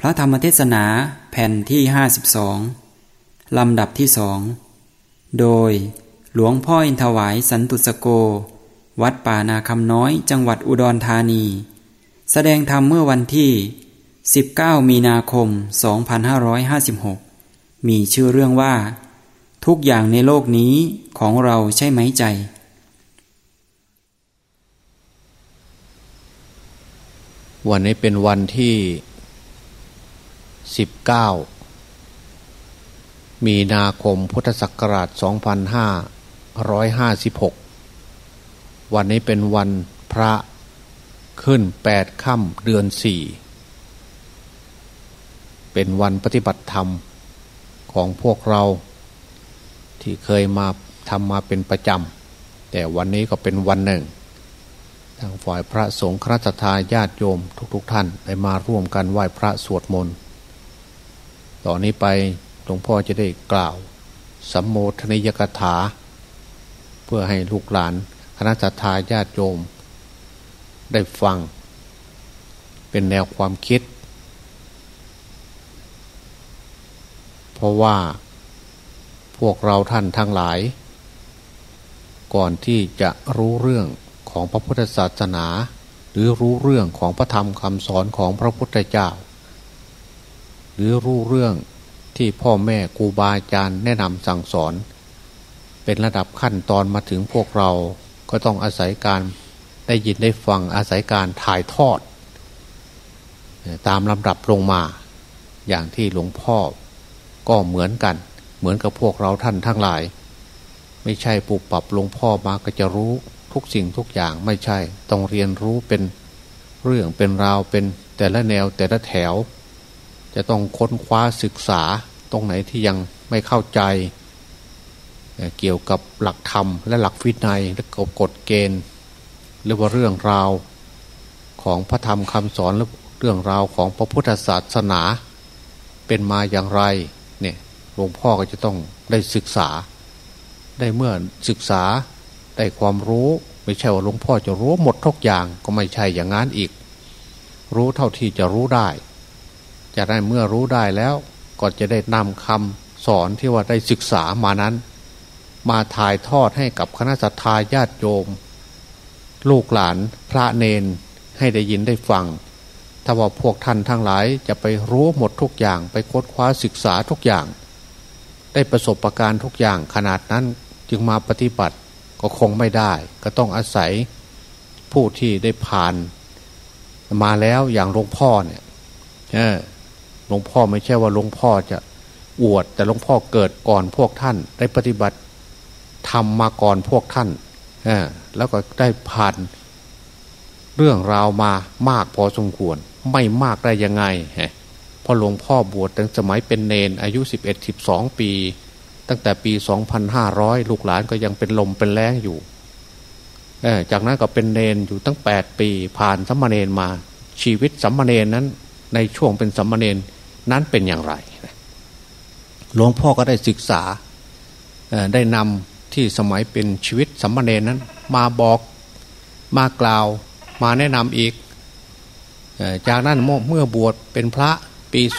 พระธรรมเทศนาแผ่นที่ 52 ลำดับที่สอง โดยหลวงพ่ออินทวายสันตุสโก วัดป่านาคำน้อยจังหวัดอุดรธานี แสดงธรรมเมื่อวันที่ 19 มีนาคม 2556 มีชื่อเรื่องว่า ทุกอย่างในโลกนี้ของเราใช่ไหมใจวันนี้เป็นวันที่ สิบเก้ามีนาคมพุทธศักราช 2556 วันนี้เป็นวันพระขึ้นแปดค่ำเดือนสี่เป็นวันปฏิบัติธรรมของพวกเราที่เคยมาทำมาเป็นประจำ แต่วันนี้ก็เป็นวันหนึ่ง ทางฝ่ายพระสงฆ์ครัตทาญาติโยมทุกๆทท่านได้มาร่วมกันไหว้พระสวดมนต์ ต่อนนี้ไปหลวงพ่อจะได้กล่าวสัมโมทนิยกถา เพื่อให้ลูกหลานคณะสัตยาญาติโยม ได้ฟัง เป็นแนวความคิด เพราะว่าพวกเราท่านทั้งหลาย ก่อนที่จะรู้เรื่องของพระพุทธศาสนา หรือรู้เรื่องของพระธรรมคำสอนของพระพุทธเจ้า หรือรู้เรื่องที่พ่อแม่ครูบาอาจารย์แนะนำสั่งสอน เป็นระดับขั้นตอนมาถึงพวกเราก็ต้องอาศัยการได้ยินได้ฟังอาศัยการถ่ายทอด ตามลำดับลงมา อย่างที่หลวงพ่อก็เหมือนกัน เหมือนกับพวกเราท่านทั้งหลาย ไม่ใช่ปลูกปรับหลวงพ่อมาก็จะรู้ทุกสิ่งทุกอย่างไม่ใช่ต้องเรียนรู้เป็นเรื่องเป็นราวเป็นแต่ละแนวแต่ละแถว จะต้องค้นคว้าศึกษาตรงไหนที่ยังไม่เข้าใจ เกี่ยวกับหลักธรรม และหลักวินัยและกฎเกณฑ์ หรือว่าเรื่องราวของพระธรรมคำสอนหรือเรื่องราวของพระพุทธศาสนาเป็นมาอย่างไรเนี่ยหลวงพ่อก็จะต้องได้ศึกษา ได้เมื่อศึกษาได้ความรู้ไม่ใช่ว่าหลวงพ่อจะรู้หมดทุกอย่างก็ไม่ใช่อย่างนั้นอีก รู้เท่าที่จะรู้ได้ จะได้เมื่อรู้ได้แล้วก็จะได้นำคำสอนที่ว่าได้ศึกษามานั้น มาถ่ายทอดให้กับคณะสัตยาญาติโยม ลูกหลานพระเนนให้ได้ยินได้ฟัง ถ้าว่าพวกท่านทั้งหลายจะไปรู้หมดทุกอย่างไปค้นคว้าศึกษาทุกอย่าง ได้ประสบประการทุกอย่างขนาดนั้นจึงมาปฏิบัติก็คงไม่ได้ ก็ต้องอาศัยผู้ที่ได้ผ่าน มาแล้วอย่างหลวงพ่อเนี่ย หลวงพ่อไม่ใช่ว่าหลวงพ่อจะอวด แต่หลวงพ่อเกิดก่อนพวกท่าน ได้ปฏิบัติทำมาก่อนพวกท่านแล้วก็ได้ผ่านเรื่องราวมามากพอสมควร ไม่มากได้ยังไงพอหลวงพ่อบวชตั้งสมัยเป็นเนนอายุ 11 12 ปี ตั้งแต่ปี 2500 ลูกหลานก็ยังเป็นลมเป็นแรงอยู่จากนั้นก็เป็นเนนอยู่ตั้ง 8 ปี ผ่านสัมมาเนนมา ชีวิตสัมมาเนนนั้น ในช่วงเป็นสัมมาเนน นั้นเป็นอย่างไรหลวงพ่อก็ได้ศึกษาได้นำที่สมัยเป็นชีวิตสัมมาเนนั้น มาบอกมากล่าวมาแนะนำอีก จากนั้นเมื่อบวชเป็นพระปี08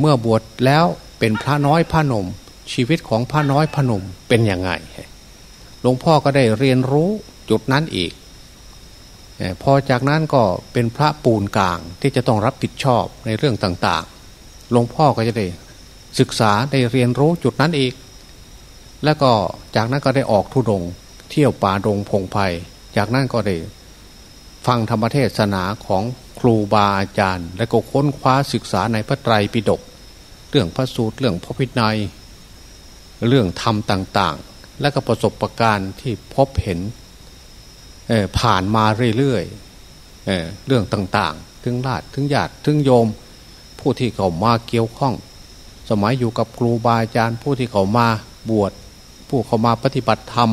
เมื่อบวชแล้วเป็นพระน้อยพระนม ชีวิตของพระน้อยพระนมเป็นยังไงหลวงพ่อก็ได้เรียนรู้จุดนั้นอีก พอจากนั้นก็เป็นพระปูนกลางที่จะต้องรับผิดชอบในเรื่องต่างๆ หลวงพ่อก็จะได้ศึกษาได้เรียนรู้จุดนั้นอีก แล้วก็จากนั้นก็ได้ออกทุดง เที่ยวป่าดงพงไพ่จากนั้นก็ได้ฟังธรรมเทศนาของครูบาอาจารย์ และก็ค้นคว้าศึกษาในพระไตรปิฎกเรื่องพระสูตรเรื่องพระพิณัยเรื่องธรรมต่างๆ และก็ประสบประการที่พบเห็น ผ่านมาเรื่อยๆเเรื่องต่างๆ ถึงญาติถึงญาติถึงโยม ผู้ที่เขามาเกี่ยวข้อง สมัยอยู่กับครูบาอาจารย์ ผู้ที่เขามาบวช ผู้เขามาปฏิบัติธรรม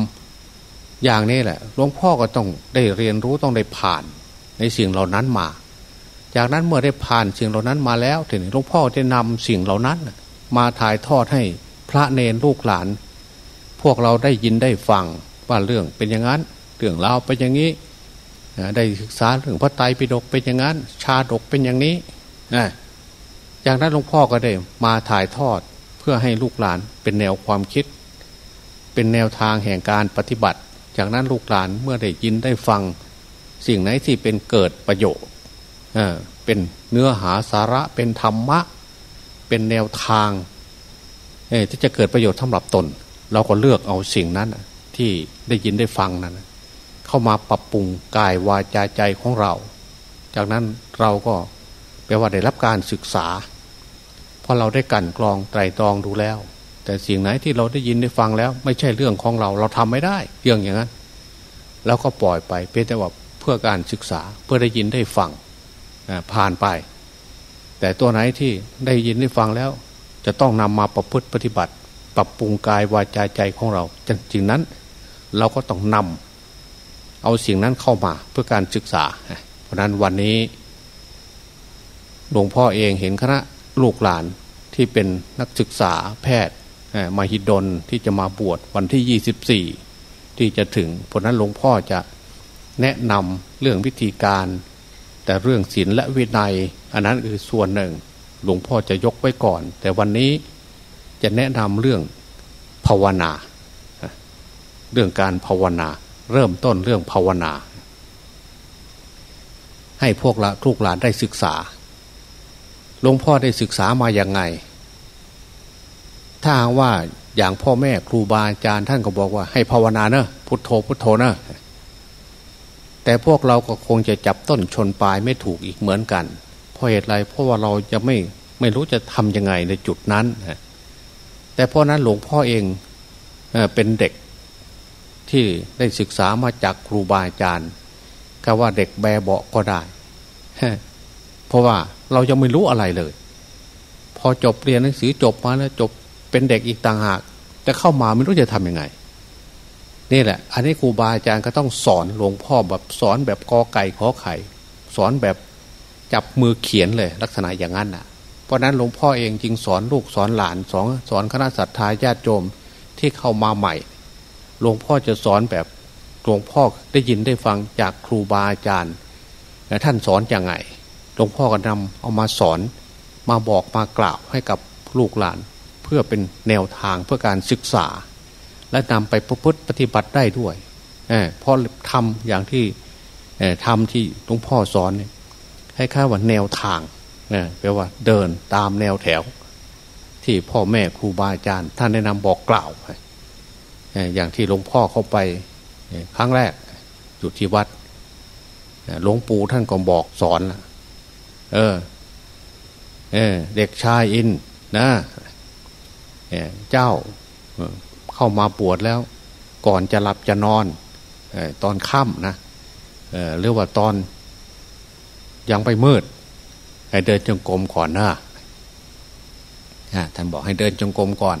อย่างนี้แหละหลวงพ่อก็ต้องได้เรียนรู้ต้องได้ผ่านในสิ่งเหล่านั้นมา จากนั้นเมื่อได้ผ่านสิ่งเหล่านั้นมาแล้วถึงหลวงพ่อได้นำสิ่งเหล่านั้น มาถ่ายทอดให้พระเนรลูกหลาน พวกเราได้ยินได้ฟังว่าเรื่องเป็นอย่างนั้น เรื่องราวไปอย่างนี้ได้ศึกษาเรื่องพระไตรปิฎกเป็นอย่างนั้น ชาดกเป็นอย่างนี้นะจากนั้นหลวงพ่อก็ได้มาถ่ายทอดเพื่อให้ลูกหลานเป็นแนวความคิด เป็นแนวทางแห่งการปฏิบัติ จากนั้นลูกหลานเมื่อได้ยินได้ฟัง สิ่งไหนที่เป็นเกิดประโยชน์เป็นเนื้อหาสาระเป็นธรรมะ เป็นแนวทางที่จะเกิดประโยชน์สำหรับตน เราก็เลือกเอาสิ่งนั้นที่ได้ยินได้ฟังนั้น เข้ามาปรับปรุงกายวาจาใจของเรา จากนั้นเราก็แปลว่าได้รับการศึกษาเพราะเราได้กันกรองไตรตรองดูแล้ว แต่สิ่งไหนที่เราได้ยินได้ฟังแล้ว ไม่ใช่เรื่องของเราเราทำไม่ได้ เรื่องอย่างนั้นแล้วก็ปล่อยไปเป็นแต่ว่าเพื่อการศึกษาเพื่อได้ยินได้ฟังผ่านไป แต่ตัวไหนที่ได้ยินได้ฟังแล้ว จะต้องนำมาประพฤติปฏิบัติ ปรับปรุงกายวาจาใจของเราจริงนั้น เราก็ต้องนำ เอาสิ่งนั้นเข้ามาเพื่อการศึกษา เพราะนั้นวันนี้หลวงพ่อเองเห็นคณะลูกหลานที่เป็นนักศึกษาแพทย์มาฮิดลที่จะมาบวชวันที่ 24 ที่จะถึง เพราะนั้นหลวงพ่อจะแนะนำเรื่องวิธีการ แต่เรื่องศีลและวินัย อันนั้นคือส่วนหนึ่ง หลวงพ่อจะยกไว้ก่อน แต่วันนี้จะแนะนำเรื่องภาวนา เรื่องการภาวนา เริ่มต้นเรื่องภาวนา ให้พวกละลูกหลานได้ศึกษาหลวงพ่อได้ศึกษามาอย่างไง ถ้าว่าอย่างพ่อแม่ครูบาอาจารย์ท่านก็บอกว่าให้ภาวนาเนอะพุทโธพุทโธเนอะแต่พวกเราก็คงจะจับต้นชนปลายไม่ถูกอีกเหมือนกัน เพราะเหตุไรเพราะว่าเราจะไม่ไม่รู้จะทำยังไงในจุดนั้นแต่เพราะนั้นหลวงพ่อเองเป็นเด็ก ที่ได้ศึกษามาจากครูบาอาจารย์ก็ว่าเด็กแบเบาก็ได้เพราะว่าเรายังไม่รู้อะไรเลย พอจบเรียนหนังสือจบมาแล้วจบเป็นเด็กอีกต่างหากจะเข้ามาไม่รู้จะทํำยังไง นี่แหละ อันนี้ครูบาอาจารย์ก็ต้องสอนหลวงพ่อแบบสอนแบบกอไก่ขอไข่ สอนแบบจับมือเขียนเลย ลักษณะอย่างนั้นอะ เพราะนั้นหลวงพ่อเองจึงสอนลูกสอนหลานสอนสอนคณะสัตยาญาติโยมที่เข้ามาใหม่ หลวงพ่อจะสอนแบบหลวงพ่อได้ยินได้ฟังจากครูบาอาจารย์ท่านสอนอย่างไงหลวงพ่อก็นำเอามาสอนมาบอกมากล่าวให้กับลูกหลาน เพื่อเป็นแนวทางเพื่อการศึกษา และนำไปประพฤติปฏิบัติได้ด้วยเพราะทำอย่างที่ทำที่หลวงพ่อสอนเนี่ยให้ค่าว่าแนวทางแปลว่าเดินตามแนวแถว ที่พ่อแม่ครูบาอาจารย์ท่านแนะนำบอกกล่าว อย่างที่หลวงพ่อเข้าไปครั้งแรกอยู่ที่วัดหลวงปู่ท่านก็บอกสอนเออ เออ เด็กชายอินนะเจ้าเข้ามาปวดแล้ว ก่อนจะหลับจะนอนตอนค่ำนะหรือว่าตอน ยังไปมืดให้เดินจงกรมก่อนนะท่านบอกให้เดินจงกรมก่อน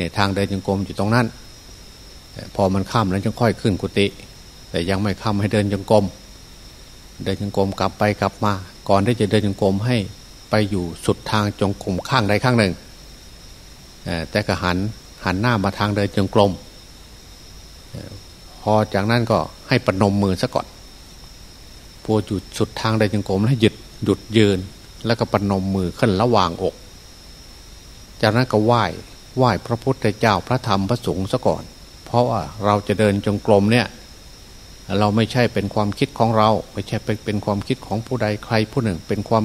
เนี่ยทางเดินจงกรมอยู่ตรงนั้นพอมันค่ำแล้วจึงค่อยขึ้นกุฏิแต่ยังไม่ค่ำให้เดินจงกรมเดินจงกรมกลับไปกลับมา ก่อนที่จะเดินจงกรมให้ไปอยู่สุดทางจงกรมข้างใดข้างหนึ่งแต่ก็หันหันหน้ามาทางเดินจงกรมพอจากนั้นก็ให้ปนมมือซะก่อนพอหยุดสุดทางเดินจงกรมแล้วหยุดหยุดยืน แล้วก็ปนมมือขึ้นระหว่างอก จากนั้นก็ไหว้ ไหว้พระพุทธเจ้าพระธรรมพระสงฆ์ซะก่อน เพราะว่าเราจะเดินจงกรมเนี่ยเราไม่ใช่เป็นความคิดของเรา ไม่ใช่เป็นความคิดของผู้ใดใครผู้หนึ่ง เป็นความ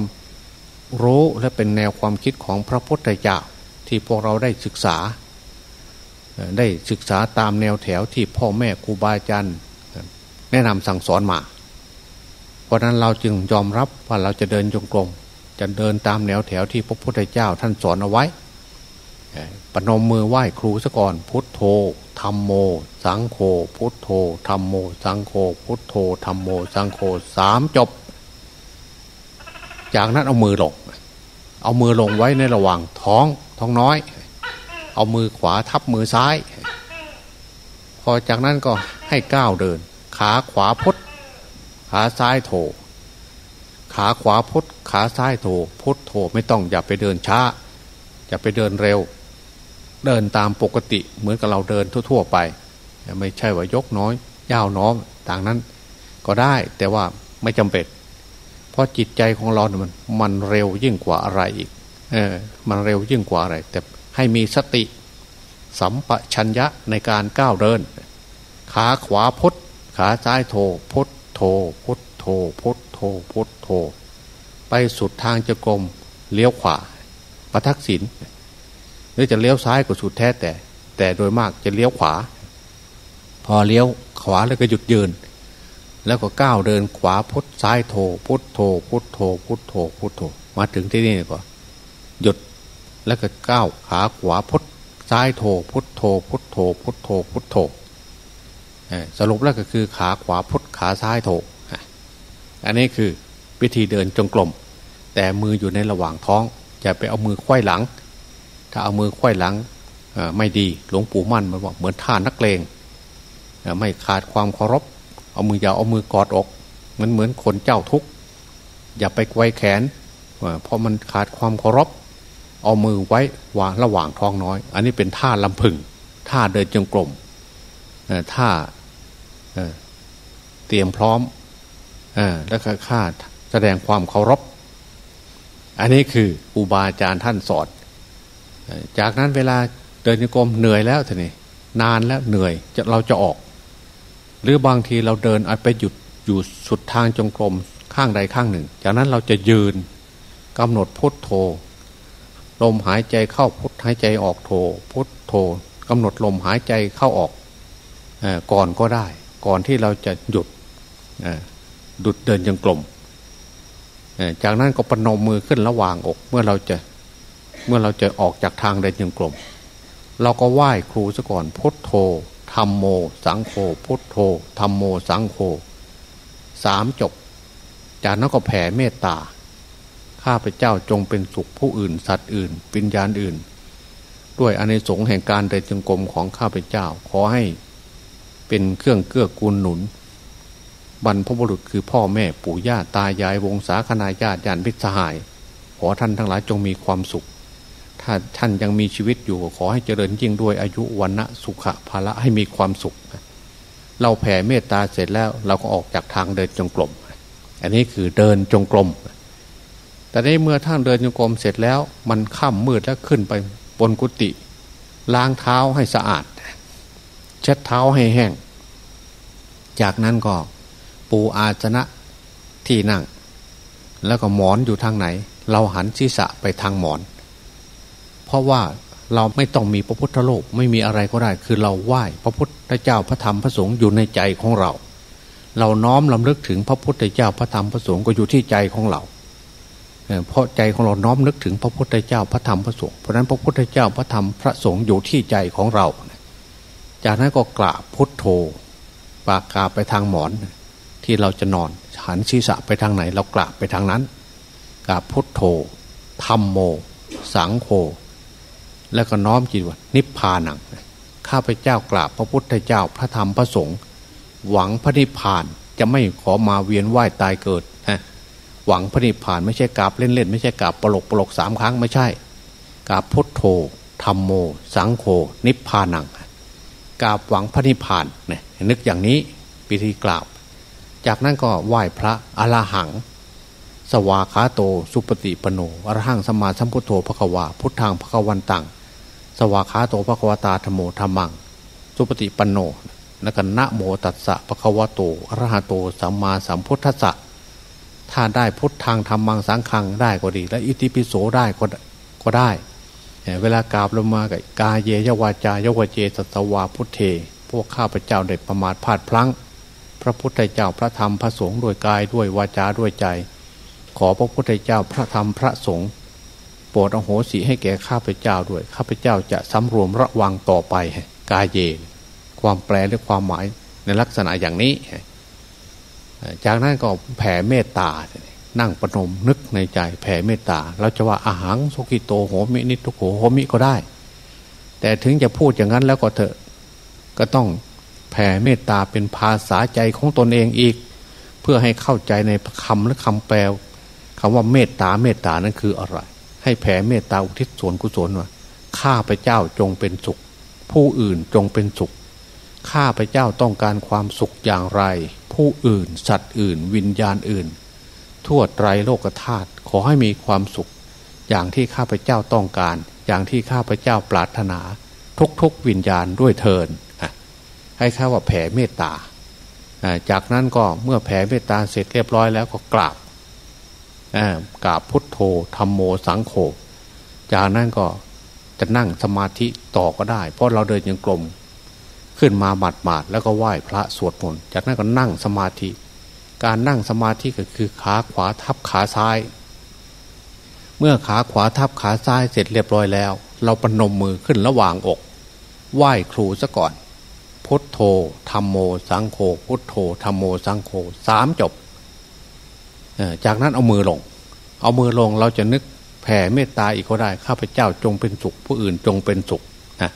รู้และเป็นแนวความคิดของพระพุทธเจ้าที่พวกเราได้ศึกษา ได้ศึกษาตามแนวแถวที่พ่อแม่ครูบาอาจารย์แนะนำสั่งสอนมา เพราะนั้นเราจึงยอมรับว่าเราจะเดินจงกรมจะเดินตามแนวแถวที่พระพุทธเจ้าท่านสอนเอาไว้ ปนมมือไหว้ครูซะก่อน พุทโธธรรมโม สังโฆพุทโธธรรมโม สังโฆพุทโธธรรมโม สังโฆสามจบ จากนั้นเอามือลง เอามือลงไว้ในระหว่างท้องท้องน้อย เอามือขวาทับมือซ้าย พอจากนั้นก็ให้ก้าวเดิน ขาขวาพุทขาซ้ายโถขาขวาพุทขาซ้ายโถพุทโถไม่ต้องอย่าไปเดินช้าอย่าไปเดินเร็ว เดินตามปกติ เหมือนกับเราเดินทั่ว ๆ ไป ไม่ใช่ว่ายกน้อยย่าวน้อมต่างนั้นก็ได้แต่ว่าไม่จำเป็น เพราะจิตใจของเราเนี่ยมันมันเร็วยิ่งกว่าอะไรอีกเออมันเร็วยิ่งกว่าอะไร แต่ให้มีสติ สัมปชัญญะในการก้าวเดิน ขาขวาพุทขาซ้ายโทพุทโทพุทโทพุทโทพุทโทไปสุดทางจะกรมเลี้ยวขวาประทักษิณ หรือจะเลี้ยวซ้ายก็สุดแท้แต่ แต่โดยมากจะเลี้ยวขวา พอเลี้ยวขวาแล้วก็หยุดยืน แล้วก็ก้าวเดินขวาพุทซ้ายโทพุทโทพุทโทพุทโทพุทโทมาถึงที่นี่ก็หยุดแล้วก็ก้าวขาขวาพุทซ้ายโทพุทโทพุทโทพุทโทพุทโทสรุปแล้วก็คือขาขวาพุทขาซ้ายโทอันนี้คือวิธีเดินจงกรมแต่มืออยู่ในระหว่างท้อง จะไปเอามือควยหลัง ถ้าเอามือควยหลังไม่ดีหลวงปู่มั่นมันบอกเหมือนท่านักเลงไม่ขาดความเคารพ เอามืออย่าเอามือกอดอกเหมือนเหมือนคนเจ้าทุกข์อย่าไปไกวแขนเพราะมันขาดความเคารพ เอามือไว้วางระหว่างท้องน้อย อันนี้เป็นท่าลำพึงท่าเดินจงกรมท่าเตรียมพร้อมแล้วก็ค่าแสดงความเคารพ อันนี้คืออุบาจารย์ท่านสอน จากนั้นเวลาเดินโยกมเหนื่อยแล้วท่านี่นานแล้วเหนื่อยจะเราจะออก หรือบางทีเราเดินไปหยุดอยู่สุดทางจงกรมข้างใดข้างหนึ่ง จากนั้นเราจะยืนกำหนดพุทโธลมหายใจเข้าพุทหายใจออกโธพุทโธกำหนดลมหายใจเข้าออกก่อนก็ได้ ก่อนที่เราจะหยุดดุดเดินยังกลมจากนั้นก็ปนมมือขึ้นระหว่างอก เมื่อเราจะ เมื่อเราจะออกจากทางเดินยังกลมเราก็ไหว้ครูซะก่อนพุทโธธรรมโม สังโฆพุทโธธรรมโม สังโฆสามจบ จากนั้นก็แผ่เมตตา ข้าพเจ้าจงเป็นสุขผู้อื่น สัตว์อื่นปิญญาณอื่น ด้วยอเนกสงแห่งการเดินจงกรมของข้าพเจ้าขอให้เป็นเครื่องเกื้อกูลหนุน บรรพบุรุษคือพ่อแม่ปู่ย่าตายายวงศาคณาญาติญาติพิสหาย ขอท่านทั้งหลายจงมีความสุข ถ้าท่านยังมีชีวิตอยู่ขอให้เจริญยิ่งด้วยอายุวันณะสุขภาละให้มีความสุข เราแผ่เมตตาเสร็จแล้วเราก็ออกจากทางเดินจงกรมอันนี้คือเดินจงกรมแต่ในเมื่อท่านเดินจงกรมเสร็จแล้ว มันค่ำมืดแล้วขึ้นไปบนกุฏิล้างเท้าให้สะอาด เช็ดเท้าให้แห้ง จากนั้นก็ปูอาสนะที่นั่ง แล้วก็หมอนอยู่ทางไหน เราหันศีรษะไปทางหมอน เพราะว่าเราไม่ต้องมีพระพุทธโลกไม่มีอะไรก็ได้ คือเราไหว้พระพุทธเจ้าพระธรรมพระสงฆ์อยู่ในใจของเรา เราน้อมลำลึกถึงพระพุทธเจ้าพระธรรมพระสงฆ์ก็อยู่ที่ใจของเราเพราะใจของเราน้อมนึกถึงพระพุทธเจ้าพระธรรมพระสงฆ์เพราะนั้นพระพุทธเจ้าพระธรรมพระสงฆ์อยู่ที่ใจของเรา จากนั้นก็กราบพุทโธปากกาไปทางหมอน ที่เราจะนอนหันศีรษะไปทางไหน เรากราบไปทางนั้นกราบพุทโธธรรมโม สังโฆ แล้วก็น้อมจิตว่านิพพานังข้าพเจ้ากราบพระพุทธเจ้าพระธรรมพระสงฆ์หวังพระนิพพานจะไม่ขอมาเวียนว่ายตายเกิดฮะหวังพระนิพพานไม่ใช่กราบเล่นๆไม่ใช่กราบปลกปลกสามครั้งไม่ใช่กราบพุทโธธรรมโม สังโฆนิพพานังกราบหวังพระนิพพานเนี่ยนึกอย่างนี้พิธีกราบ จากนั้นก็ไหว้พระอรหัง สวาขาโต สุปฏิปโนอรหังสมาสัมพุทโธพระวาพุทธังพระวันตัง สวาขาโตพระวตาธโมธรรมัง สุปฏิปโนแล้วก็นะโมตัสสะพระวโตอรหะโตสัมมาสัมพุทธัสสะถ้าได้พุทธังธรรมังสังขังได้ก็ดี และอิติปิโสได้ก็ก็ได้ เวลากราบลงมากับกาเยยวาจายวเจสตวาพุทเท พวกข้าพเจ้าได้ประมาทพลาดพลั้ง พระพุทธเจ้าพระธรรมพระสงฆ์ด้วยกายด้วยวาจาด้วยใจ ขอพระพุทธเจ้าพระธรรมพระสงฆ์ ปรดอโหสิให้แก่ข้าพเจ้าด้วย ข้าพเจ้าจะสำรวมระวังต่อไป กายเยนความแปลและความหมายในลักษณะอย่างนี้ จากนั้นก็แผ่เมตตา นั่งปนมนึกในใจแผ่เมตตาเราจะว่าอาหารสุกิโตโหมินิทุโขโหมิก็ได้ แต่ถึงจะพูดอย่างนั้นแล้วก็เถอะ ก็ต้องแผ่เมตตาเป็นภาษาใจของตนเองอีก เพื่อให้เข้าใจในคำและคำแปลคำว่าเมตตาเมตตานั้นคืออะไร ให้แผ่เมตตาอุทิศส่วนกุศลว่าข้าพเจ้าจงเป็นสุข ผู้อื่นจงเป็นสุข ข้าพเจ้าต้องการความสุขอย่างไร ผู้อื่น สัตว์อื่น วิญญาณอื่น ทั่วไตรโลกธาตุขอให้มีความสุข อย่างที่ข้าพเจ้าต้องการ อย่างที่ข้าพเจ้าปรารถนา ทุกๆวิญญาณด้วยเทินให้ข้าว่าแผ่เมตตาจากนั้นก็เมื่อแผ่เมตตาเสร็จเรียบร้อยแล้วก็กราบ กราบพุทโธธรรมโมสังโฆจากนั้นก็จะนั่งสมาธิต่อก็ได้ เพราะเราเดินยังกลมขึ้นมาหมาดหมาดแล้วก็ไหว้พระสวดมนต์จากนั้นก็นั่งสมาธิ การนั่งสมาธิก็คือขาขวาทับขาซ้าย เมื่อขาขวาทับขาซ้ายเสร็จเรียบร้อยแล้ว เราปนมมือขึ้นระหว่างอก ไหว้ครูซะก่อนพุทโธธรรมโมสังโฆพุทโธธรรมโมสังโฆสามจบ จากนั้นเอามือลง เอามือลงเราจะนึกแผ่เมตตาอีกก็ได้ ข้าพเจ้าจงเป็นสุข ผู้อื่นจงเป็นสุขนะ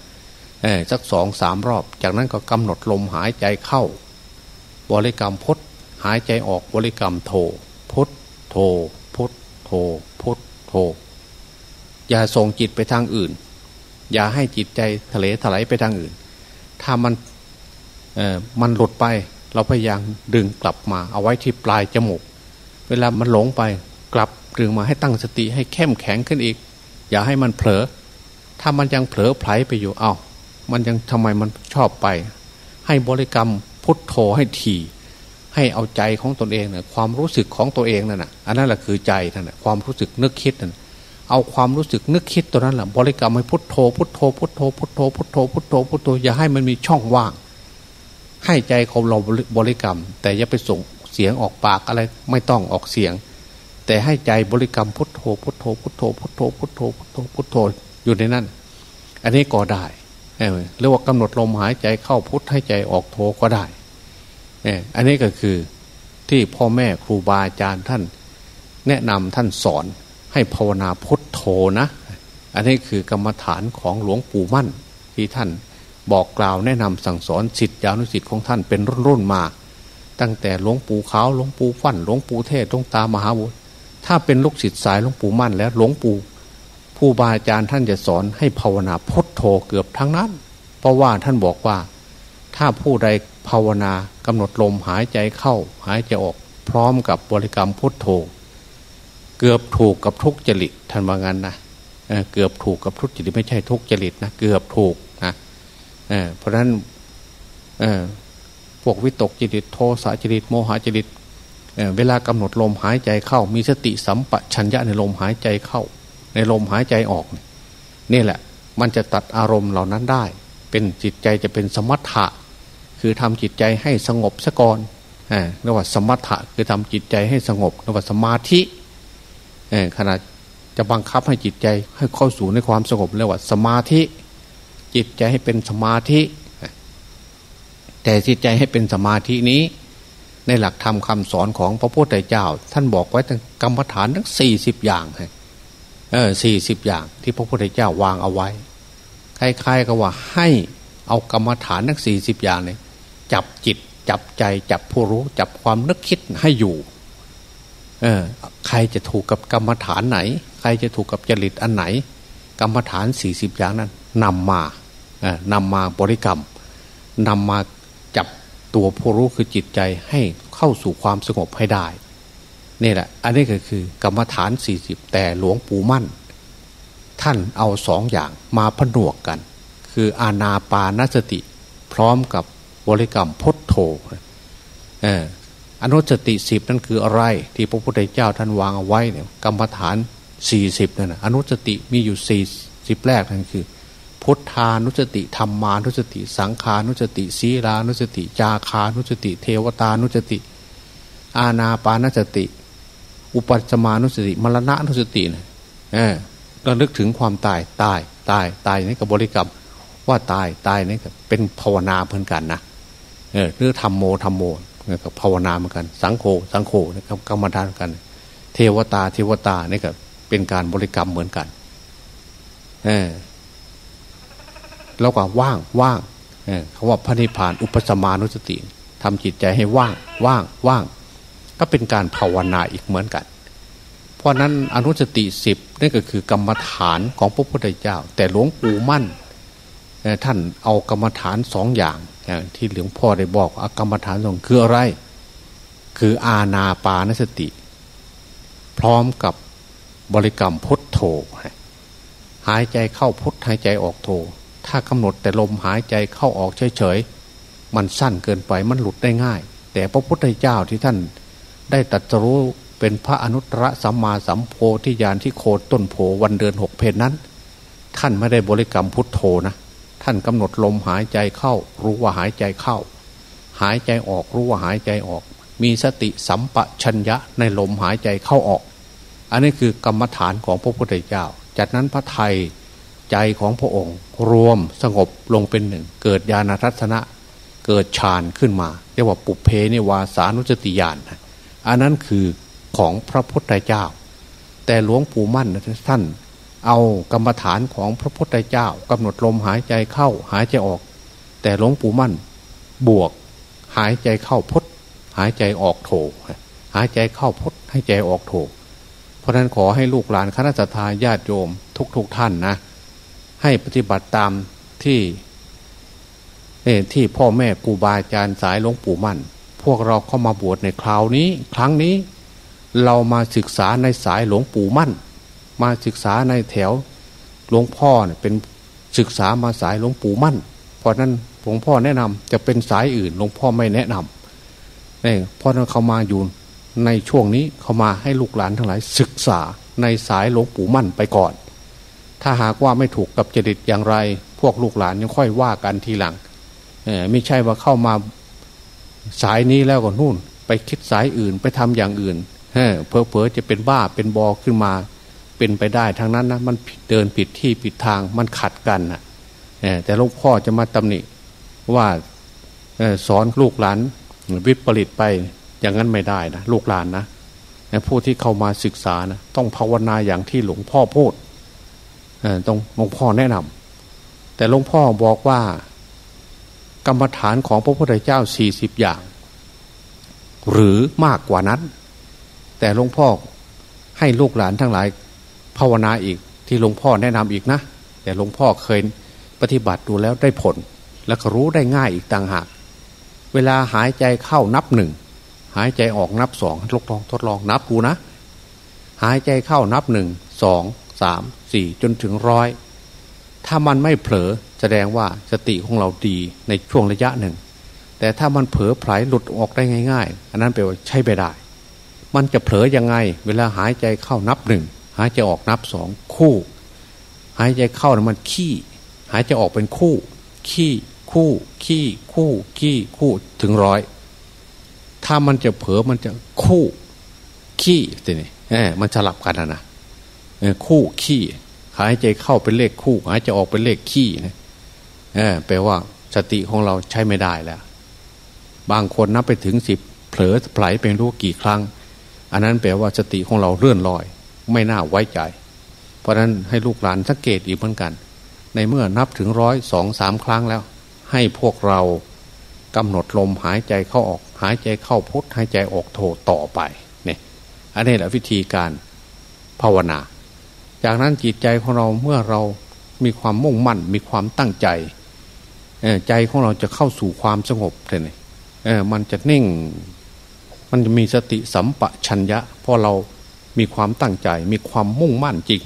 สักสองสามรอบ จากนั้นก็กำหนดลมหายใจเข้าบริกรรมพุทหายใจออกบริกรรมโทพุทโทพุทโทพุทโท อย่าส่งจิตไปทางอื่น อย่าให้จิตใจทะเลถลายไปทางอื่น ถ้ามันมันหลุดไป เราพยายามดึงกลับมาเอาไว้ที่ปลายจมูก เวลามันหลงไปกลับดึงมาให้ตั้งสติให้เข้มแข็งขึ้นอีก อย่าให้มันเผลอ ถ้ามันยังเผลอไผลไปอยู่เอา้ามันยังทำไมมันชอบไป ให้บริกรรมพุทโธให้ทีให้เอาใจของตนเองเนะความรู้สึกของตัวเองนั่นน่ะอันนั้นแหละคือใจนั่นนะความรู้สึกนึกคิดนั่นเอาความรู้สึกนึกคิดตัวนั้นแหละบริกรรมให้พุทโธพุทโธพุทโธพุทโธพุทโธพุทโธพุทโธอย่าให้มันมีช่องว่าง ให้ใจของเราบริกรรม แต่อย่าไปส่ง สียงออกปากอะไรไม่ต้องออกเสียง แต่ให้ใจบริกรรมพุทโธพุทโธพุทโธพุทโธพุทโธพุทโธพุทโธอยู่ในนั้น อันนี้ก็ได้เรียกว่ากำหนดลมหายใจเข้าพุทให้ใจออกโธก็ได้อันนี้ก็คือที่พ่อแม่ครูบาอาจารย์ท่าน แนะนำท่านสอนให้ภาวนาพุทโธนะ อันนี้คือกรรมฐานของหลวงปู่มั่น ที่ท่านบอกกล่าวแนะนำสั่งสอนสิทธิอนุสิทธิ์ของท่านเป็นรุ่นๆมา ตั้งแต่หลวงปู่ขาวหลวงปู่ฟั่นหลวงปู่เทศหลวงตามหาบุตรถ้าเป็นลูกศิษย์สายหลวงปู่มั่นแล้วหลวงปู่ผู้บาอาจารย์ท่านจะสอนให้ภาวนาพุทโธเกือบทั้งนั้น เพราะว่าท่านบอกว่า ถ้าผู้ใดภาวนากำหนดลมหายใจเข้า หายใจออกพร้อมกับบริกรรมพุทโธ เกือบถูกกับทุกจริตท่านว่างั้นนะเเกือบถูกกับทุกจริตไม่ใช่ทุกจริตนะเกือบถูกนะเเพราะฉะนั้น พวกวิตกจริตโทสะจริตโมหะจริตเวลากำหนดลมหายใจเข้า มีสติสัมปชัญญะในลมหายใจเข้า ในลมหายใจออก นี่แหละ มันจะตัดอารมณ์เหล่านั้นได้ เป็นจิตใจจะเป็นสมถะ คือทำจิตใจให้สงบสะก่อนเรียกว่าสมถะคือทำจิตใจให้สงบเรียกว่าสมาธิขณะจะบังคับให้จิตใจให้เข้าสู่ในความสงบเรียกว่าสมาธิ จิตใจให้เป็นสมาธิ แต่จิตใจให้เป็นสมาธินี้ ในหลักธรรมคาสอนของพระพุทธเจ้า ท่านบอกไว้ตั้งกรรมฐานทั้งสี่สิบอย่างเออสี่สิบอย่างที่พระพุทธเจ้าวางเอาไว้คล้ายๆกับว่าให้เอากรรมฐานทั้งสี่สิบอย่างเนี่ยจับจิตจับใจจับผู้รู้จับความนึกคิดให้อยู่เออใครจะถูกกับกรรมฐานไหน ใครจะถูกกับจริตอันไหน กรรมฐานสี่สิบอย่างนั้นนำมาเออนำมาบริกรรมนำมา ตัวผู้รู้คือจิตใจให้เข้าสู่ความสงบให้ได้นี่แหละ อันนี้ก็คือกรรมฐานสี่สิบแต่หลวงปู่มั่น ท่านเอาสองอย่างมาผนวกกัน คืออาณาปานสติ พร้อมกับบริกรรมพุทโธเอออนุสติสิบนั่นคืออะไร ที่พระพุทธเจ้าท่านวางเอาไว้เนี่ยกรรมฐานสี่สิบนั่นนะอนุสติมีอยู่สี่สิบแรกนั่นคือ พุทธานุสติธรรมานุสติ สังขานุสติศีลานุสติ จาคานุสติ เทวตานุสติ อาณาปานสติ อุปัชมานุสติมรณะนุสติเนะเออเราลึกถึงความตายตายตายตายนี่กับบริกรรมว่าตายตายนี่กับเป็นภาวนาเหมือนกันนะเออหรือธรรมโมธรรมโมกับภาวนาเหมือนกัน สังโฆสังโฆนะครับกรรมฐานกัน เทวตาเทวตานี่กับเป็นการบริกรรมเหมือนกัน เออ แล้วก็ว่างว่างเขาว่าพระนิพพานอุปสมานุสติทำจิตใจให้ว่างว่างว่าง ก็เป็นการภาวนาอีกเหมือนกัน เพราะนั้นอนุสติสิบนั่นก็คือกรรมฐานของพระพุทธเจ้า แต่หลวงปู่มั่นท่านเอากรรมฐานสองอย่างที่หลวงพ่อได้บอกอกรรมฐานสองคืออะไร คืออาณาปานสติ พร้อมกับบริกรรมพุทโธหายใจเข้าพุทหายใจออกโธ ถ้ากำหนดแต่ลมหายใจเข้าออกเฉยๆมันสั้นเกินไปมันหลุดได้ง่าย แต่พระพุทธเจ้าที่ท่านได้ตัดรู้เป็นพระอนุตตรสัมมาสัมโพธิญาณที่โคต้นโพวันเดือนหกเพนนั้น ท่านไม่ได้บริกรรมพุทโธนะท่านกำหนดลมหายใจเข้า รู้ว่าหายใจเข้า หายใจออกรู้ว่าหายใจออก มีสติสัมปชัญญะในลมหายใจเข้าออก อันนี้คือกรรมฐานของพระพุทธเจ้า จากนั้นพระไทย ใจของพระองค์ รวมสงบลงเป็นหนึ่ง เกิดญาณทัศนะ เกิดฌานขึ้นมา เรียกว่าปุเพนิวาสานุจติญาณอันนั้นคือของพระพุทธเจ้า แต่หลวงปู่มั่นท่านเอากรรมฐานของพระพุทธเจ้ากำหนดลมหายใจเข้าหายใจออก แต่หลวงปู่มั่นบวกหายใจเข้าพุทหายใจออกโถหายใจเข้าพุทหายใจออกโถเพราะนั้นขอให้ลูกหลานคณะทาญาติโยมทุกๆทท่านนะ ให้ปฏิบัติตามที่ที่พ่อแม่ครูบาอาจารย์สายหลวงปู่มั่น พวกเราเข้ามาบวชในคราวนี้ ครั้งนี้เรามาศึกษาในสายหลวงปู่มั่น มาศึกษาในแถวหลวงพ่อเนี่ยเป็นศึกษามาสายหลวงปู่มั่น เพราะนั้นหลวงพ่อแนะนำจะเป็นสายอื่นหลวงพ่อไม่แนะนำเนี่ยเพราะนั้นเขามาอยู่ในช่วงนี้เขามาให้ลูกหลานทั้งหลายศึกษาในสายหลวงปู่มั่นไปก่อน ถ้าหากว่าไม่ถูกกับจริตอย่างไร พวกลูกหลานยังค่อยว่ากันทีหลังไม่ใช่ว่าเข้ามาสายนี้แล้วก็นู่น ไปคิดสายอื่นไปทำอย่างอื่นเพอเพอจะเป็นบ้าเป็นบอขึ้นมา เป็นไปได้ทั้งนั้นนะมันเดินผิดที่ผิดทางมันขัดกันนะแต่ลวงพ่อจะมาตำหนิว่าสอนลูกหลานวิปริตไปอย่างนั้นไม่ได้นะลูกหลานนะผู้ที่เข้ามาศึกษานะต้องภาวนาอย่างที่หลวงพ่อพูด ต้องหลวงพ่อแนะนำแต่หลวงพ่อบอกว่า กรรมฐานของพระพุทธเจ้าสี่สิบอย่าง หรือมากกว่านั้น แต่หลวงพ่อให้ลูกหลานทั้งหลาย ภาวนาอีกที่หลวงพ่อแนะนำอีกนะ แต่หลวงพ่อเคยปฏิบัติดูแล้วได้ผล แล้วก็รู้ได้ง่ายอีกต่างหาก เวลาหายใจเข้านับหนึ่งหายใจออกนับสองทดลองทดลองนับดูนะ หายใจเข้านับหนึ่งสอง สามสี่จนถึงร้อยถ้ามันไม่เผลอแสดงว่าสติของเราดีในช่วงระยะหนึ่ง แต่ถ้ามันเผลอไผลหลุดออกได้ง่าย ๆ อันนั้นแปลว่าใช่ไปได้ มันจะเผลอยังไง เวลาหายใจเข้านับหนึ่งหายใจออกนับสองคู่ หายใจเข้านะมันขี้ หายใจออกเป็นคู่ ขี้คู่ขี้คู่ขี้คู่ถึงร้อยถ้ามันจะเผลอมันจะคู่ ขี้สิเนี่เออมันสลับกันนะ คู่ขี้หายใจเข้าเป็นเลขคู่ หายใจออกเป็นเลขขี้นะแปลว่าสติของเราใช้ไม่ได้แล้ว บางคนนับไปถึงสิบเผลอไผลเป็นรู้กี่ครั้ง อันนั้นแปลว่าสติของเราเลื่อนลอย ไม่น่าไว้ใจ เพราะนั้นให้ลูกหลานสังเกตอีกเหมือนกัน ในเมื่อนับถึงร้อยสองสามครั้งแล้ว ให้พวกเรากำหนดลมหายใจเข้าออก หายใจเข้าพุทหายใจออกโทต่อไปเนี่ยอันนี้แหละวิธีการภาวนา จากนั้นจิตใจของเราเมื่อเรามีความมุ่งมั่น มีความตั้งใจใจของเราจะเข้าสู่ความสงบเลยมันจะนิ่ง มันจะมีสติสัมปชัญญะเพราะเรามีความตั้งใจ มีความมุ่งมั่นจริง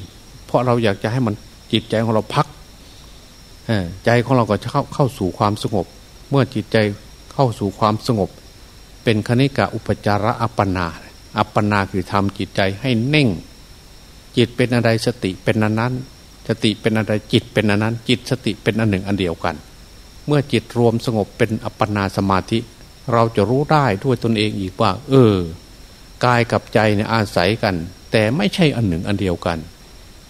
เพราะเราอยากจะให้มันจิตใจของเราพักใจของเราก็จะเข้าเข้าสู่ความสงบ เมื่อจิตใจเข้าสู่ความสงบ เป็นคณิกะอุปจาระอัปปนา อัปปนาคือทำจิตใจให้เน่ง จิตเป็นอะไรสติเป็นอันนั้น สติเป็นอะไรจิตเป็นอันนั้น จิตสติเป็นอันหนึ่งอันเดียวกัน เมื่อจิตรวมสงบเป็นอัปปนาสมาธิ เราจะรู้ได้ด้วยตนเองอีกว่า เออกายกับใจเนี่ยอาศัยกัน แต่ไม่ใช่อันหนึ่งอันเดียวกัน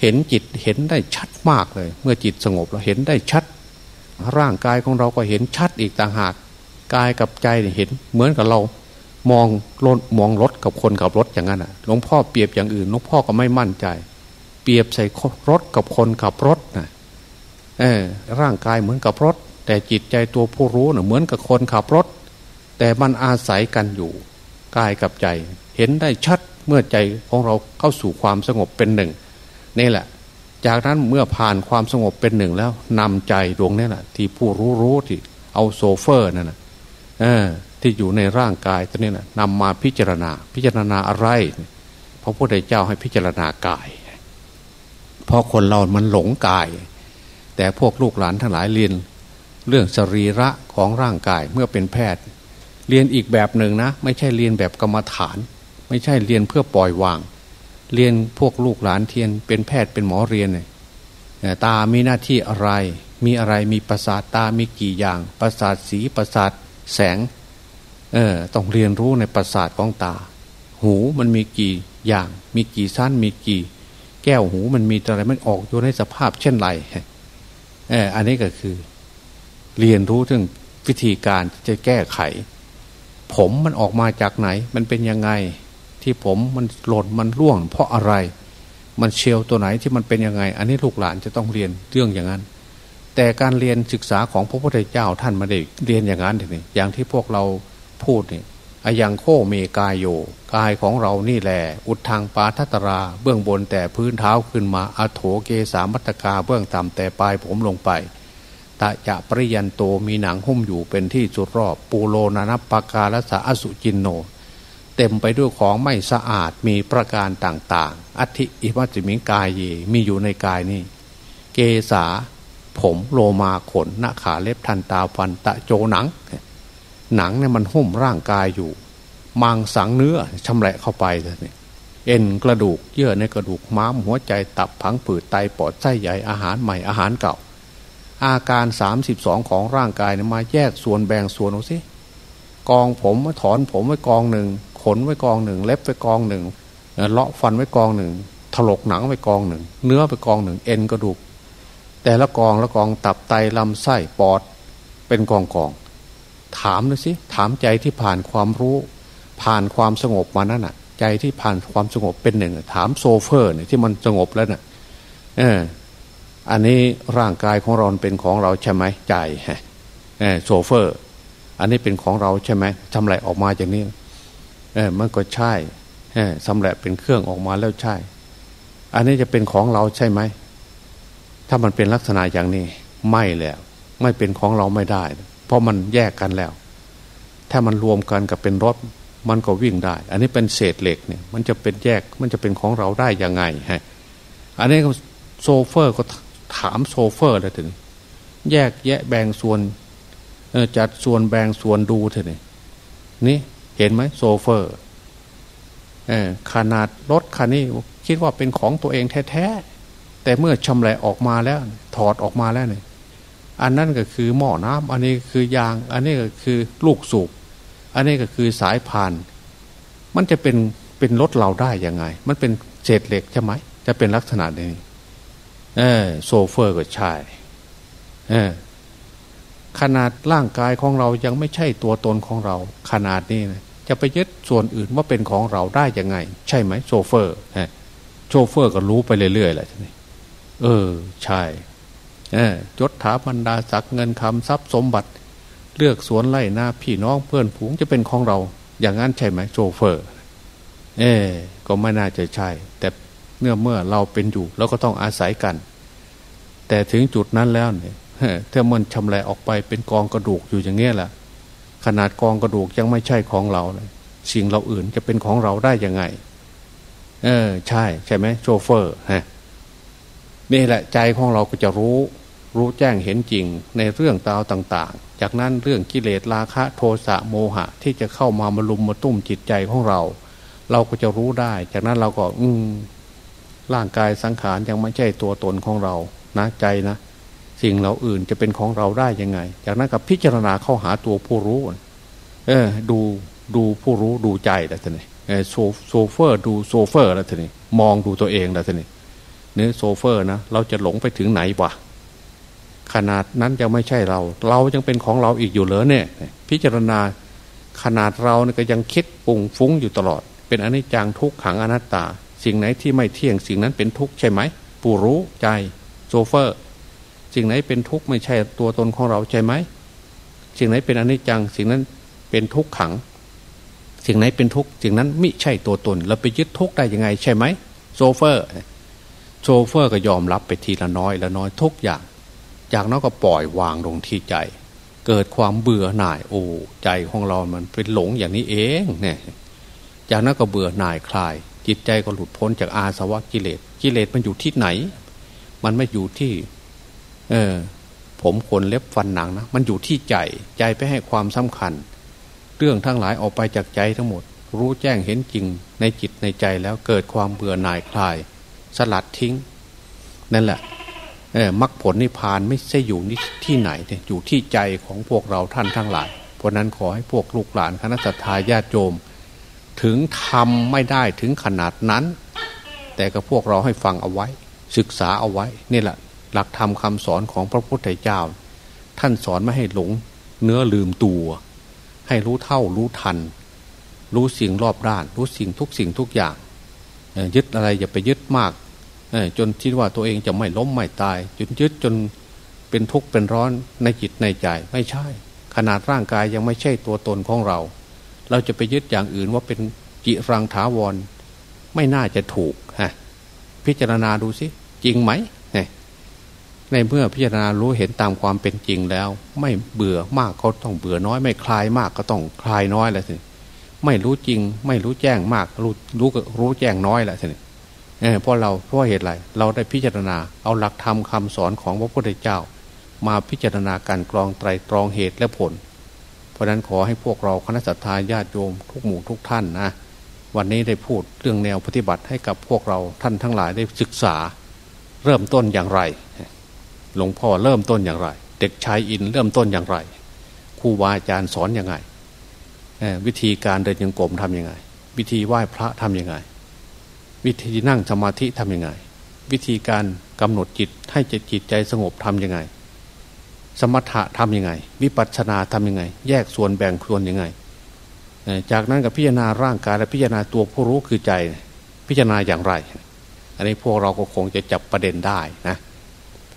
เห็นจิตเห็นได้ชัดมากเลย เมื่อจิตสงบเราเห็นได้ชัด ร่างกายของเราก็เห็นชัดอีกต่างหากกายกับใจเห็นเหมือนกับเรา มองรถมองรถกับคนขับรถอย่างนั้นอะหลวงพ่อเปรียบอย่างอื่นหลวงพ่อก็ไม่มั่นใจ เปรียบใส่รถกับคนขับรถนะเออร่างกายเหมือนกับรถ แต่จิตใจตัวผู้รู้เน่ะเหมือนกับคนขับรถ แต่มันอาศัยกันอยู่กายกับใจ เห็นได้ชัดเมื่อใจของเราเข้าสู่ความสงบเป็นหนึ่งนี่แหละ จากนั้นเมื่อผ่านความสงบเป็นหนึ่งแล้วนำใจดวงนี้แหละที่ผู้รู้รู้ที่เอาโซเฟอร์นั่นนะเออ ที่อยู่ในร่างกายตัวนี้นะนำมาพิจารณา พิจารณาอะไรพระพุทธเจ้าให้พิจารณากาย เพราะคนเรามันหลงกาย แต่พวกลูกหลานทั้งหลายเรียน เรื่องสรีระของร่างกายเมื่อเป็นแพทย์ เรียนอีกแบบหนึ่งนะ ไม่ใช่เรียนแบบกรรมฐาน ไม่ใช่เรียนเพื่อปล่อยวาง เรียนพวกลูกหลานเทียน เป็นแพทย์เป็นหมอเรียนเนี่ยตามีหน้าที่อะไร มีอะไรมีประสาทตามีกี่อย่าง ประสาทสีประสาทแสง เออต้องเรียนรู้ในประสาทของตา หูมันมีกี่อย่าง มีกี่สั้นมีกี่ แก้วหูมันมีอะไรมันออกอยู่ในสภาพเช่นไรเอออันนี้ก็คือ เรียนรู้ถึงวิธีการจะแก้ไข ผมมันออกมาจากไหน มันเป็นยังไง ที่ผมมันหล่นมันร่วง เพราะอะไร มันเชลตัวไหนที่มันเป็นยังไง อันนี้ลูกหลานจะต้องเรียนเรื่องอย่างนั้นแต่การเรียนศึกษาของพระพุทธเจ้าท่านมาได้เรียนอย่างนั้นนี่อย่างที่พวกเรา พูดนี่อายังโคเมกายโยกายของเรานี่แหละอุดทางปาทัตรา เบื้องบนแต่พื้นเท้าขึ้นมาอโถเกสามัตกาเบื้องต่ำแต่ปลายผมลงไปตะจะปริยันโตมีหนังหุ้มอยู่เป็นที่จุดรอบ ปูโลนานัปปากาลสะอสุจินโน เต็มไปด้วยของไม่สะอาดมีประการต่างๆอัติอิมัจิมิงกายเยมีอยู่ในกายนี้เกษาผมโลมาขนหน้าขาเล็บทันตาฟันตะโจหนัง หนังเนี่ยมันหุ้มร่างกายอยู่ มังสังเนื้อชำแหละเข้าไปเลยเอ็นกระดูกเยื่อในกระดูกม้ามหัวใจตับผังผืดไตปอดไส้ใหญ่อาหารใหม่อาหารเก่า อาการ 32 ของร่างกายเนี่ยมาแยกส่วนแบ่งส่วนเอาสิกองผมมาถอนผมไว้กองหนึ่งขนไว้กองหนึ่งเล็บไว้กองหนึ่งเลาะฟันไว้กองหนึ่งถลกหนังไว้กองหนึ่งเนื้อไปกองหนึ่งเอ็นกระดูก แต่ละกองละกองตับไตลำไส้ปอดเป็นกองกอง ถามดูสิถามใจที่ผ่านความรู้ ผ่านความสงบมานั่นน่ะ ใจที่ผ่านความสงบเป็นหนึ่ง ถามโชเฟอร์เนี่ยที่มันสงบแล้วน่ะ เออ อันนี้ร่างกายของเราเป็นของเราใช่ไหมใจฮะเออโชเฟอร์ อันนี้เป็นของเราใช่ไหมทำไรออกมาอย่างนี้ เออมันก็ใช่เออสำเร็จเป็นเครื่องออกมาแล้วใช่ อันนี้จะเป็นของเราใช่ไหมถ้ามันเป็นลักษณะอย่างนี้ ไม่แล้ว ไม่เป็นของเราไม่ได้ เพราะมันแยกกันแล้ว ถ้ามันรวมกันกับเป็นรถมันก็วิ่งได้ อันนี้เป็นเศษเหล็กเนี่ย มันจะเป็นแยกมันจะเป็นของเราได้ยังไงฮะอันนี้โซเฟอร์ก็ถามโซเฟอร์เลยถึง แยกแยะแบ่งส่วนจัดส่วนแบ่งส่วนดูเถอะนี่นี่เห็นไหมโซเฟอร์ขนาดรถคันนี้คิดว่าเป็นของตัวเองแท้ๆแต่เมื่อชำแหละออกมาแล้ว ถอดออกมาแล้วเนี่ย อันนั้นก็คือหม้อน้ำอันนี้คือยาง อันนี้ก็คือลูกสูบอันนี้ก็คือสายพาน มันจะเป็นเป็นรถเราได้ยังไง มันเป็นเศษเหล็กใช่ไหมจะเป็นลักษณะนี้เออโชเฟอร์ก็ใช่เออขนาดร่างกายของเรายังไม่ใช่ตัวตนของเรา ขนาดนี้นะจะไปยึดส่วนอื่นว่าเป็นของเราได้ยังไง ใช่ไหมโชเฟอร์ฮะโชเฟอร์ก็รู้ไปเรื่อยๆแหละทีนี้เออ ใช่ ยศถาบรรดาศักดิ์เงินคำทรัพย์สมบัติ เรือกสวนไร่นาพี่น้องเพื่อนฝูงจะเป็นของเรา อย่างนั้นใช่ไหมโชเฟอร์ เออก็ไม่น่าจะใช่ แต่เมื่อเมื่อเราเป็นอยู่เราก็ต้องอาศัยกัน แต่ถึงจุดนั้นแล้วเนี่ยถ้ามันชำแหละออกไปเป็นกองกระดูกอยู่อย่างเงี้ยแหละขนาดกองกระดูกยังไม่ใช่ของเราเลยสิ่งเราอื่นจะเป็นของเราได้ยังไง เออ ใช่ ใช่ไหมโชเฟอร์ฮะ นี่แหละใจของเราก็จะรู้รู้แจ้งเห็นจริงในเรื่องราวต่าง ๆ จากนั้นเรื่องกิเลสราคะโทสะโมหะ ที่จะเข้ามามาลุมมาตุ้มจิตใจของเรา เราก็จะรู้ได้ จากนั้นเราก็อืมร่างกายสังขารยังไม่ใช่ตัวตนของเรานะใจนะ สิ่งเราอื่นจะเป็นของเราได้ยังไง จากนั้นก็พิจารณาเข้าหาตัวผู้รู้ เออ ดูดูผู้รู้ดูใจแล้วท่านี่โซโซเฟอร์ดูโซเฟอร์แล้วท่านี่มองดูตัวเองแล้วท่านี่ เนื้อโชเฟอร์นะเราจะหลงไปถึงไหนวะขนาดนั้นยังไม่ใช่เรา เรายังเป็นของเราอีกอยู่เลยเนี่ย พิจารณาขนาดเราเนี่ยก็ยังคิดปรุงฟุ้งอยู่ตลอด เป็นอนิจจังทุกขังอนัตตา สิ่งไหนที่ไม่เที่ยงสิ่งนั้นเป็นทุกข์ใช่ไหมผู้รู้ใจโชเฟอร์ สิ่งไหนเป็นทุกข์ไม่ใช่ตัวตนของเราใช่ไหมสิ่งไหนเป็นอนิจจังสิ่งนั้นเป็นทุกขัง สิ่งไหนเป็นทุกข์สิ่งนั้นไม่ใช่ตัวตน เราไปยึดทุกข์ได้ยังไงใช่ไหมโชเฟอร์ โชเฟอร์ก็ยอมรับไปทีละน้อยละน้อยทุกอย่าง จากนั้นก็ปล่อยวางลงที่ใจ เกิดความเบื่อหน่ายโอ้ใจของเรามันเป็นหลงอย่างนี้เองเนี่ยจากนั้นก็เบื่อหน่ายคลาย จิตใจก็หลุดพ้นจากอาสวะกิเลสกิเลสมันอยู่ที่ไหน มันไม่อยู่ที่ เออผมขนเล็บฟันหนังนะมันอยู่ที่ใจใจไปให้ความสำคัญ เรื่องทั้งหลายออกไปจากใจทั้งหมด รู้แจ้งเห็นจริงในจิตในใจแล้วเกิดความเบื่อหน่ายคลาย สลัดทิ้ง นั่นแหละมรรคผลนิพพานไม่ใช่อยู่ที่ไหนอยู่ที่ใจของพวกเราท่านทั้งหลาย เพราะนั้นขอให้พวกลูกหลานคณะสัตยาญาติโยมถึงทำไม่ได้ถึงขนาดนั้น แต่ก็พวกเราให้ฟังเอาไว้ ศึกษาเอาไว้นี่แหละ หลักธรรมคาสอนของพระพุทธเจ้า ท่านสอนไม่ให้หลง เนื้อลืมตัว ให้รู้เท่ารู้ทัน รู้สิ่งรอบด้าน รู้สิ่งทุกสิ่งทุกอย่างยึดอะไรอย่าไปยึดมาก จนคิดว่าตัวเองจะไม่ล้มไม่ตายจนยึดจนเป็นทุกข์เป็นร้อนในจิตในใจไม่ใช่ ขนาดร่างกายยังไม่ใช่ตัวตนของเรา เราจะไปยึดอย่างอื่นว่าเป็นจิรังถาวร ไม่น่าจะถูกฮะพิจารณาดูสิจริงไหมในเมื่อพิจารณารู้เห็นตามความเป็นจริงแล้ว ไม่เบื่อมากก็ต้องเบื่อน้อย ไม่คลายมากก็ต้องคลายน้อยแหละสิไม่รู้จริง ไม่รู้แจ้งมากรู้รู้รู้แจ้งน้อยแหละสิ เพราะเราเพราะเหตุไรเราได้พิจารณาเอาหลักธรรมคาสอนของพระพุทธเจ้า มาพิจารณาการกรองไตรตรองเหตุและผล เพราะนั้นขอให้พวกเราคณะสัตยาญาติโยมทุกหมู่ทุกท่านนะวันนี้ได้พูดเรื่องแนวปฏิบัติให้กับพวกเราท่านทั้งหลายได้ศึกษา เริ่มต้นอย่างไร หลวงพ่อเริ่มต้นอย่างไร เด็กชายอินเริ่มต้นอย่างไรครูบาอาจารย์สอนอยังไงวิธีการเดินยังกรมทำยังไง วิธีไหว้พระทำยังไง วิธีนั่งสมาธิทำยังไง วิธีการกำหนดจิตให้จิตจิตใจสงบทำยังไง สมถะทำยังไง วิปัสสนาทำยังไง แยกส่วนแบ่งส่วนยังไง จากนั้นกับพิจารณาร่างกายและพิจารณาตัวผู้รู้คือใจ พิจารณาอย่างไร อันนี้พวกเราก็คงจะจับประเด็นได้นะ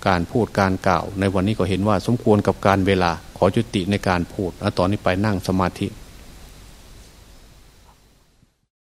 การพูดการกล่าว ในวันนี้ก็เห็นว่าสมควรกับการเวลาขอจุติในการพูดแล้วตอนนี้ไปนั่งสมาธิ